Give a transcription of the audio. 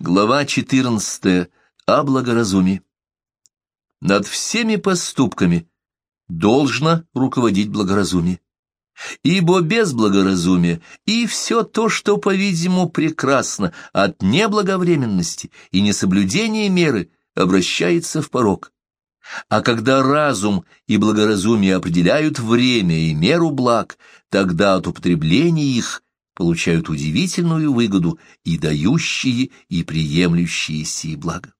Глава 14. О благоразумии. Над всеми поступками должно руководить благоразумие. Ибо без благоразумия и все то, что, по-видимому, прекрасно от неблаговременности и несоблюдения меры, обращается в порог. А когда разум и благоразумие определяют время и меру благ, тогда от употребления их получают удивительную выгоду и дающие, и приемлющие сии блага.